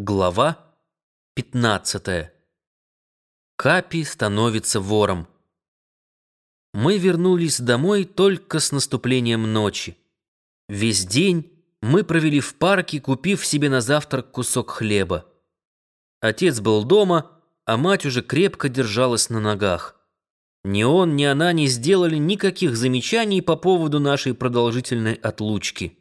Глава 15. Капи становится вором. Мы вернулись домой только с наступлением ночи. Весь день мы провели в парке, купив себе на завтрак кусок хлеба. Отец был дома, а мать уже крепко держалась на ногах. Ни он, ни она не сделали никаких замечаний по поводу нашей продолжительной отлучки.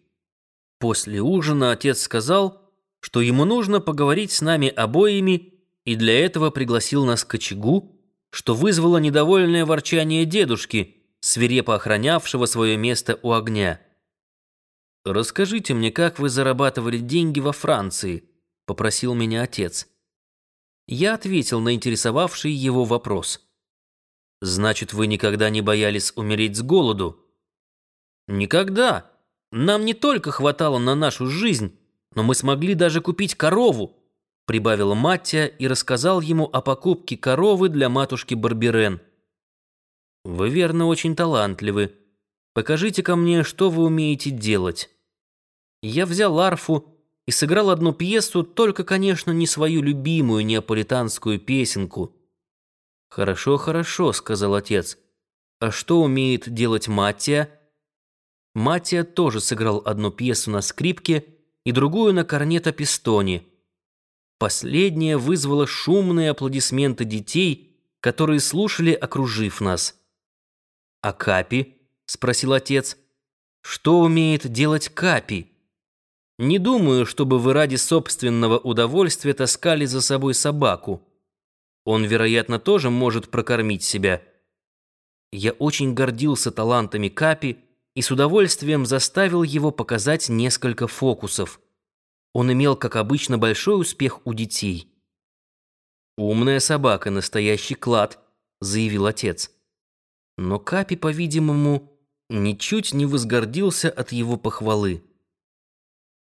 После ужина отец сказал что ему нужно поговорить с нами обоими, и для этого пригласил нас к очагу, что вызвало недовольное ворчание дедушки, свирепо охранявшего свое место у огня. «Расскажите мне, как вы зарабатывали деньги во Франции?» — попросил меня отец. Я ответил на интересовавший его вопрос. «Значит, вы никогда не боялись умереть с голоду?» «Никогда. Нам не только хватало на нашу жизнь, но мы смогли даже купить корову», — прибавила Маттия и рассказал ему о покупке коровы для матушки Барберен. «Вы, верно, очень талантливы. Покажите-ка мне, что вы умеете делать». Я взял арфу и сыграл одну пьесу, только, конечно, не свою любимую неаполитанскую песенку. «Хорошо, хорошо», — сказал отец. «А что умеет делать Маттия?» Маттия тоже сыграл одну пьесу на скрипке — и другую на корнето-пистоне. Последнее вызвало шумные аплодисменты детей, которые слушали, окружив нас. «А Капи?» — спросил отец. «Что умеет делать Капи?» «Не думаю, чтобы вы ради собственного удовольствия таскали за собой собаку. Он, вероятно, тоже может прокормить себя». Я очень гордился талантами Капи, и с удовольствием заставил его показать несколько фокусов. Он имел, как обычно, большой успех у детей. «Умная собака, настоящий клад», — заявил отец. Но Капи, по-видимому, ничуть не возгордился от его похвалы.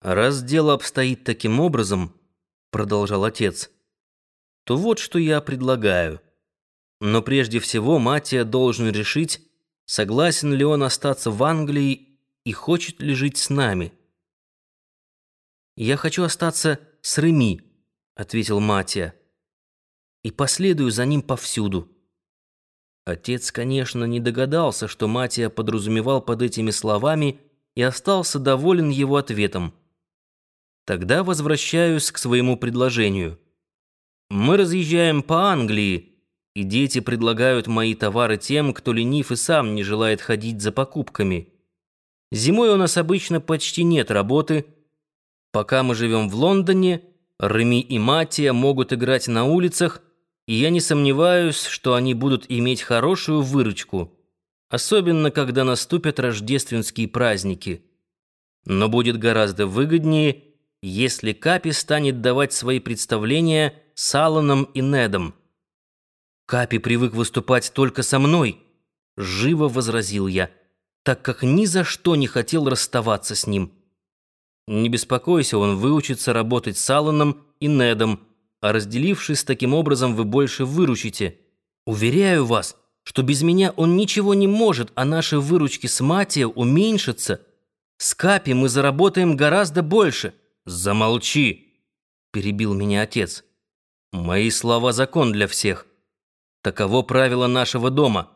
«Раз дело обстоит таким образом», — продолжал отец, — «то вот что я предлагаю. Но прежде всего Матия должен решить, согласен ли он остаться в Англии и хочет ли жить с нами. «Я хочу остаться с Реми», — ответил Матия, «и последую за ним повсюду». Отец, конечно, не догадался, что Матия подразумевал под этими словами и остался доволен его ответом. Тогда возвращаюсь к своему предложению. Мы разъезжаем по Англии, и дети предлагают мои товары тем, кто ленив и сам не желает ходить за покупками. Зимой у нас обычно почти нет работы. Пока мы живем в Лондоне, Реми и Матия могут играть на улицах, и я не сомневаюсь, что они будут иметь хорошую выручку, особенно когда наступят рождественские праздники. Но будет гораздо выгоднее, если Капи станет давать свои представления с Алланом и Недом. Капи привык выступать только со мной, живо возразил я, так как ни за что не хотел расставаться с ним. Не беспокойся, он выучится работать с Алланом и Недом, а разделившись таким образом, вы больше выручите. Уверяю вас, что без меня он ничего не может, а наши выручки с Матио уменьшатся. С Капи мы заработаем гораздо больше. Замолчи, перебил меня отец. Мои слова закон для всех. Таково правило нашего дома.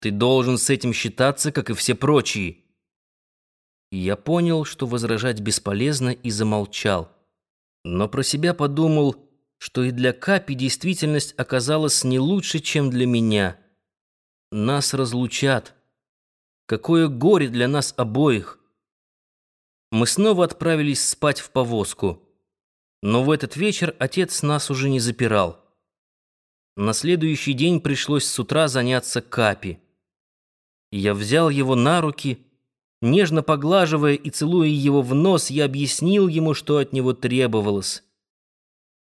Ты должен с этим считаться, как и все прочие. я понял, что возражать бесполезно, и замолчал. Но про себя подумал, что и для Капи действительность оказалась не лучше, чем для меня. Нас разлучат. Какое горе для нас обоих. Мы снова отправились спать в повозку. Но в этот вечер отец нас уже не запирал. На следующий день пришлось с утра заняться Капи. Я взял его на руки, нежно поглаживая и целуя его в нос, я объяснил ему, что от него требовалось.